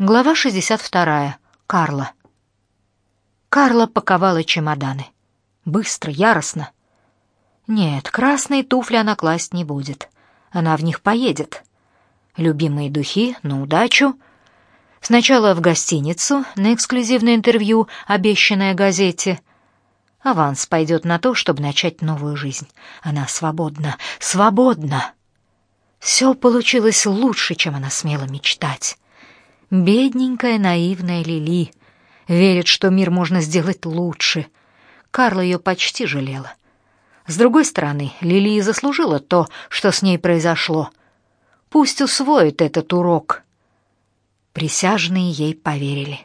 Глава 62. Карла. Карла паковала чемоданы. Быстро, яростно. Нет, красные туфли она класть не будет. Она в них поедет. Любимые духи на удачу. Сначала в гостиницу на эксклюзивное интервью, обещанное газете. Аванс пойдет на то, чтобы начать новую жизнь. Она свободна, свободна. Все получилось лучше, чем она смела мечтать. Бедненькая наивная Лили верит, что мир можно сделать лучше. Карла ее почти жалела. С другой стороны, Лили заслужила то, что с ней произошло. Пусть усвоит этот урок. Присяжные ей поверили.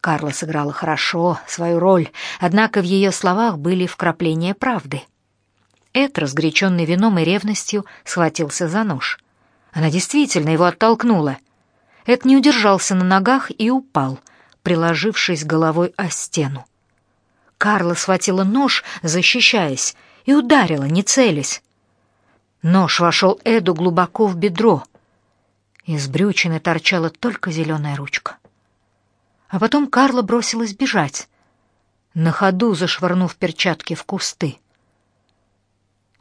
Карла сыграла хорошо свою роль, однако в ее словах были вкрапления правды. Эд, разгоряченный вином и ревностью, схватился за нож. Она действительно его оттолкнула — Эд не удержался на ногах и упал, приложившись головой о стену. Карла схватила нож, защищаясь, и ударила, не целясь. Нож вошел Эду глубоко в бедро. Из брючины торчала только зеленая ручка. А потом Карла бросилась бежать, на ходу зашвырнув перчатки в кусты.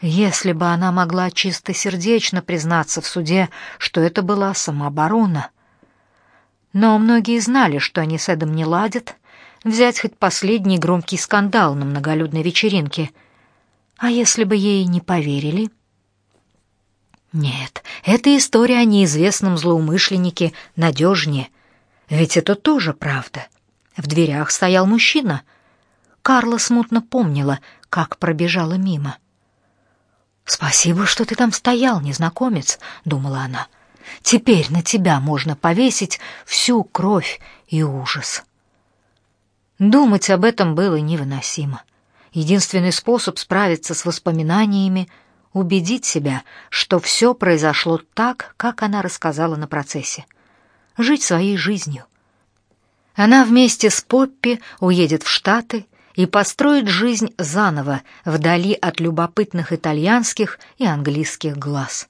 Если бы она могла чистосердечно признаться в суде, что это была самооборона, но многие знали, что они с Эдом не ладят. Взять хоть последний громкий скандал на многолюдной вечеринке. А если бы ей не поверили? Нет, эта история о неизвестном злоумышленнике надежнее. Ведь это тоже правда. В дверях стоял мужчина. Карла смутно помнила, как пробежала мимо. «Спасибо, что ты там стоял, незнакомец», — думала она. Теперь на тебя можно повесить всю кровь и ужас. Думать об этом было невыносимо. Единственный способ справиться с воспоминаниями — убедить себя, что все произошло так, как она рассказала на процессе. Жить своей жизнью. Она вместе с Поппи уедет в Штаты и построит жизнь заново, вдали от любопытных итальянских и английских глаз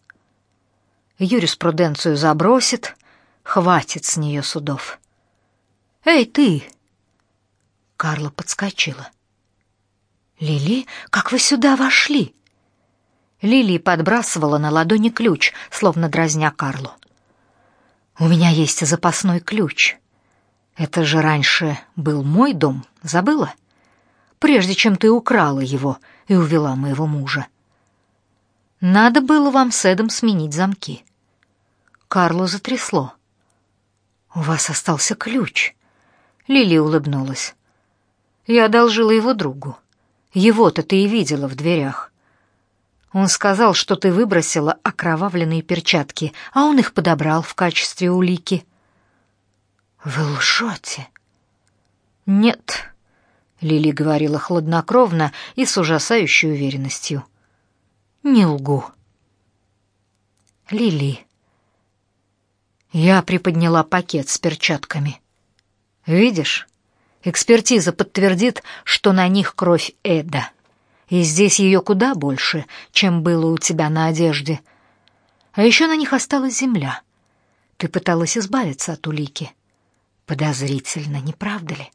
юриспруденцию забросит, хватит с нее судов. «Эй, ты!» Карла подскочила. «Лили, как вы сюда вошли?» Лили подбрасывала на ладони ключ, словно дразня Карлу. «У меня есть запасной ключ. Это же раньше был мой дом, забыла? Прежде чем ты украла его и увела моего мужа. Надо было вам с Эдом сменить замки». Карлу затрясло. «У вас остался ключ». Лили улыбнулась. «Я одолжила его другу. Его-то ты и видела в дверях. Он сказал, что ты выбросила окровавленные перчатки, а он их подобрал в качестве улики». «Вы лжете?» «Нет», — Лили говорила хладнокровно и с ужасающей уверенностью. «Не лгу». «Лили, я приподняла пакет с перчатками. Видишь? Экспертиза подтвердит, что на них кровь Эда. И здесь ее куда больше, чем было у тебя на одежде. А еще на них осталась земля. Ты пыталась избавиться от улики. Подозрительно, не правда ли?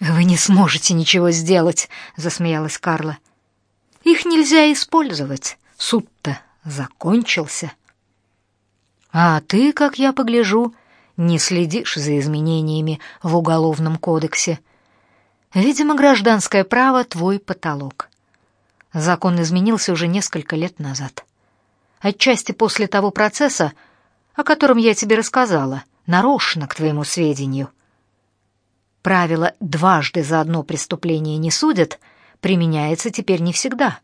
Вы не сможете ничего сделать, засмеялась Карла. Их нельзя использовать. Суд-то закончился. А ты, как я погляжу, не следишь за изменениями в уголовном кодексе. Видимо, гражданское право твой потолок. Закон изменился уже несколько лет назад. Отчасти после того процесса, о котором я тебе рассказала, нарочно к твоему сведению. Правило «дважды за одно преступление не судят» применяется теперь не всегда,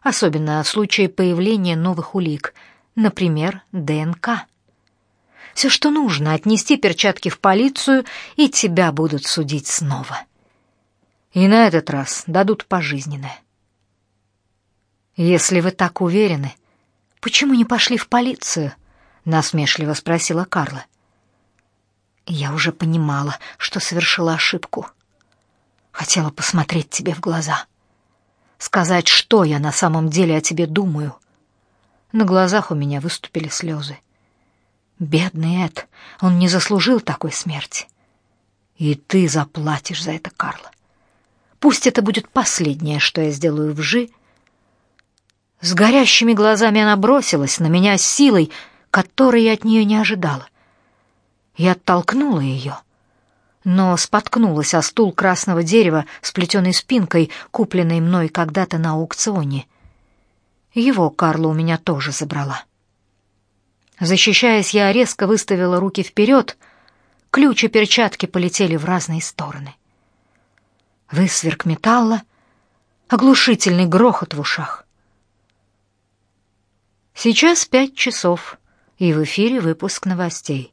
особенно в случае появления новых улик — например, ДНК. Все, что нужно, отнести перчатки в полицию, и тебя будут судить снова. И на этот раз дадут пожизненное. Если вы так уверены, почему не пошли в полицию? насмешливо спросила Карла. Я уже понимала, что совершила ошибку. Хотела посмотреть тебе в глаза, сказать, что я на самом деле о тебе думаю. На глазах у меня выступили слезы. Бедный Эд, он не заслужил такой смерти. И ты заплатишь за это, Карла. Пусть это будет последнее, что я сделаю в Жи. С горящими глазами она бросилась на меня с силой, которой я от нее не ожидала. Я оттолкнула ее, но споткнулась о стул красного дерева с плетеной спинкой, купленной мной когда-то на аукционе. Его Карла у меня тоже забрала. Защищаясь, я резко выставила руки вперед, ключ и перчатки полетели в разные стороны. Высверк металла, оглушительный грохот в ушах. Сейчас пять часов, и в эфире выпуск новостей.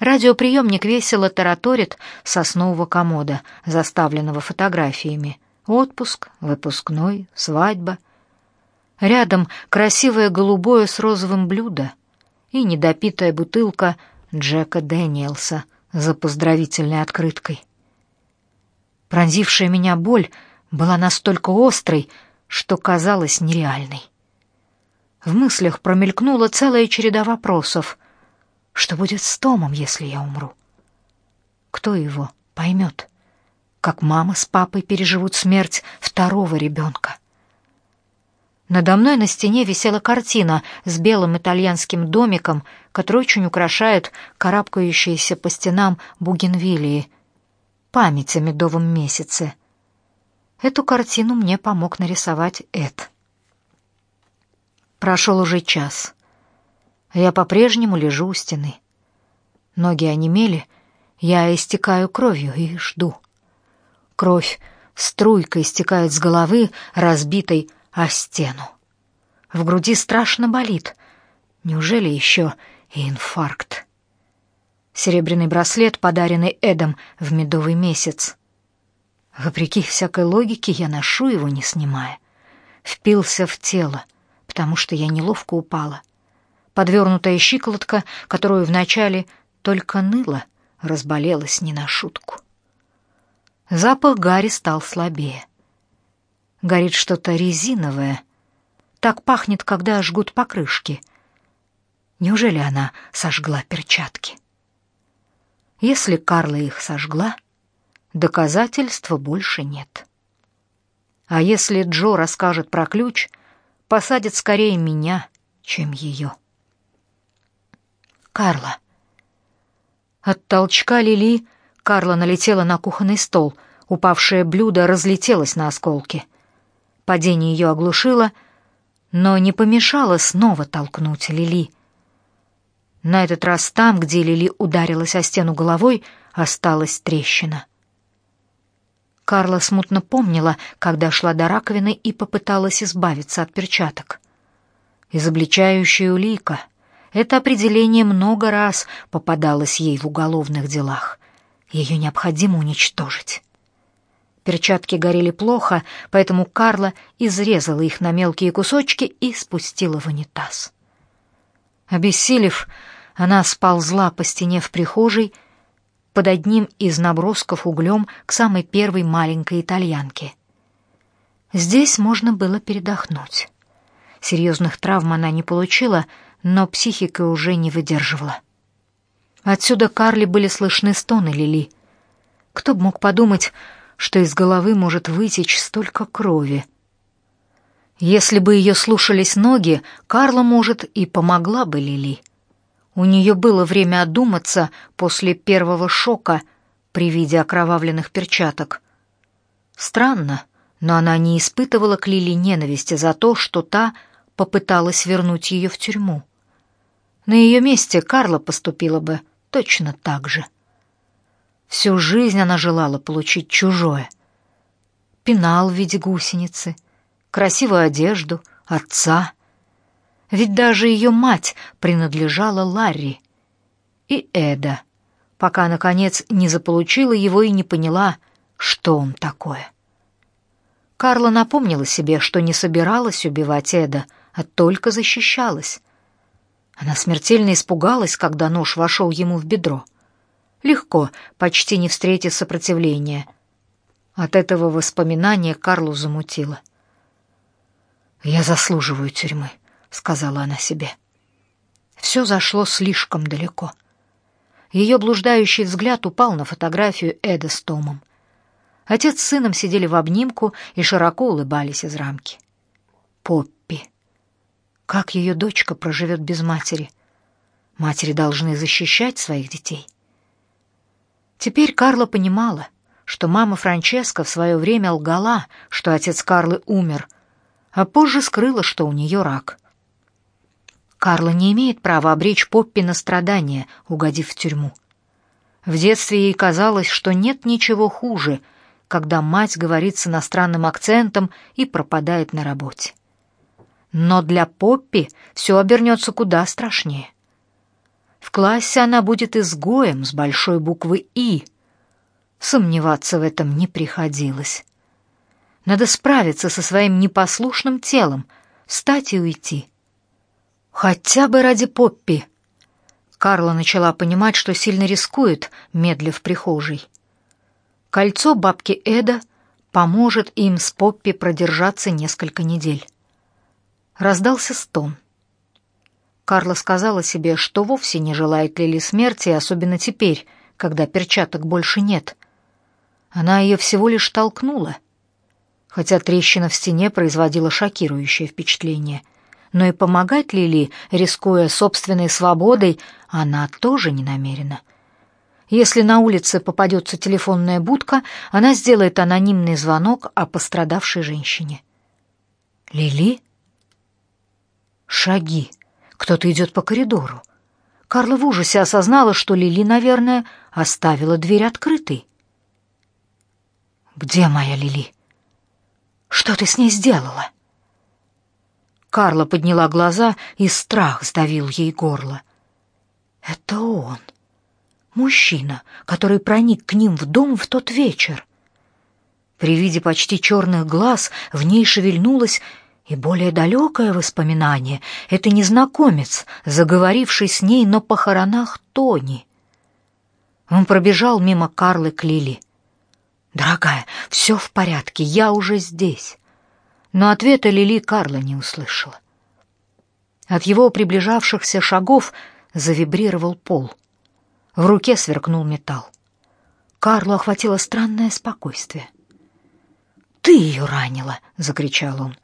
Радиоприемник весело тараторит с основного комода, заставленного фотографиями. Отпуск, выпускной, свадьба. Рядом красивое голубое с розовым блюдо и недопитая бутылка Джека Дэниелса за поздравительной открыткой. Пронзившая меня боль была настолько острой, что казалась нереальной. В мыслях промелькнула целая череда вопросов. Что будет с Томом, если я умру? Кто его поймет? Как мама с папой переживут смерть второго ребенка? Надо мной на стене висела картина с белым итальянским домиком, который очень украшает карабкающиеся по стенам бугенвиллии. Память о медовом месяце. Эту картину мне помог нарисовать Эд. Прошел уже час. Я по-прежнему лежу у стены. Ноги онемели, я истекаю кровью и жду. Кровь струйкой стекает с головы, разбитой о стену. В груди страшно болит. Неужели еще и инфаркт? Серебряный браслет, подаренный Эдом в медовый месяц. Вопреки всякой логике, я ношу его, не снимая. Впился в тело, потому что я неловко упала. Подвернутая щиколотка, которую вначале только ныла, разболелась не на шутку. Запах Гарри стал слабее. Горит что-то резиновое. Так пахнет, когда жгут покрышки. Неужели она сожгла перчатки? Если Карла их сожгла, доказательства больше нет. А если Джо расскажет про ключ, посадит скорее меня, чем ее. Карла. От толчка Лили Карла налетела на кухонный стол. Упавшее блюдо разлетелось на осколки. Падение ее оглушило, но не помешало снова толкнуть Лили. На этот раз там, где Лили ударилась о стену головой, осталась трещина. Карла смутно помнила, когда шла до раковины и попыталась избавиться от перчаток. Изобличающая улика. Это определение много раз попадалось ей в уголовных делах. Ее необходимо уничтожить. Перчатки горели плохо, поэтому Карла изрезала их на мелкие кусочки и спустила в унитаз. Обессилев, она сползла по стене в прихожей под одним из набросков углем к самой первой маленькой итальянке. Здесь можно было передохнуть. Серьезных травм она не получила, но психика уже не выдерживала. Отсюда Карли были слышны стоны Лили. Кто бы мог подумать, что из головы может вытечь столько крови. Если бы ее слушались ноги, Карла, может, и помогла бы Лили. У нее было время одуматься после первого шока при виде окровавленных перчаток. Странно, но она не испытывала к Лили ненависти за то, что та попыталась вернуть ее в тюрьму. На ее месте Карла поступила бы точно так же. Всю жизнь она желала получить чужое. Пенал в виде гусеницы, красивую одежду, отца. Ведь даже ее мать принадлежала Ларри. И Эда, пока, наконец, не заполучила его и не поняла, что он такое. Карла напомнила себе, что не собиралась убивать Эда, а только защищалась. Она смертельно испугалась, когда нож вошел ему в бедро легко, почти не встретив сопротивления. От этого воспоминания Карлу замутило. «Я заслуживаю тюрьмы», — сказала она себе. Все зашло слишком далеко. Ее блуждающий взгляд упал на фотографию Эда с Томом. Отец с сыном сидели в обнимку и широко улыбались из рамки. Поппи. Как ее дочка проживет без матери? Матери должны защищать своих детей. Теперь Карла понимала, что мама Франческа в свое время лгала, что отец Карлы умер, а позже скрыла, что у нее рак. Карла не имеет права обречь Поппи на страдания, угодив в тюрьму. В детстве ей казалось, что нет ничего хуже, когда мать говорит с иностранным акцентом и пропадает на работе. Но для Поппи все обернется куда страшнее. В классе она будет изгоем с большой буквы «И». Сомневаться в этом не приходилось. Надо справиться со своим непослушным телом, встать и уйти. Хотя бы ради Поппи. Карла начала понимать, что сильно рискует, медля в прихожей. Кольцо бабки Эда поможет им с Поппи продержаться несколько недель. Раздался стон. Карла сказала себе, что вовсе не желает Лили смерти, особенно теперь, когда перчаток больше нет. Она ее всего лишь толкнула, хотя трещина в стене производила шокирующее впечатление. Но и помогать Лили, рискуя собственной свободой, она тоже не намерена. Если на улице попадется телефонная будка, она сделает анонимный звонок о пострадавшей женщине. Лили? Шаги. Кто-то идет по коридору. Карла в ужасе осознала, что Лили, наверное, оставила дверь открытой. «Где моя Лили? Что ты с ней сделала?» Карла подняла глаза, и страх сдавил ей горло. «Это он, мужчина, который проник к ним в дом в тот вечер». При виде почти черных глаз в ней шевельнулась и более далекое воспоминание — это незнакомец, заговоривший с ней на похоронах Тони. Он пробежал мимо Карлы к Лили. «Дорогая, все в порядке, я уже здесь». Но ответа Лили Карла не услышала. От его приближавшихся шагов завибрировал пол. В руке сверкнул металл. Карлу охватило странное спокойствие. «Ты ее ранила!» — закричал он.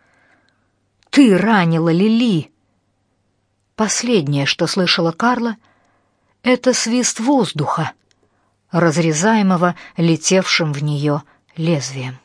Ты ранила Лили. Последнее, что слышала Карла, это свист воздуха, разрезаемого летевшим в нее лезвием.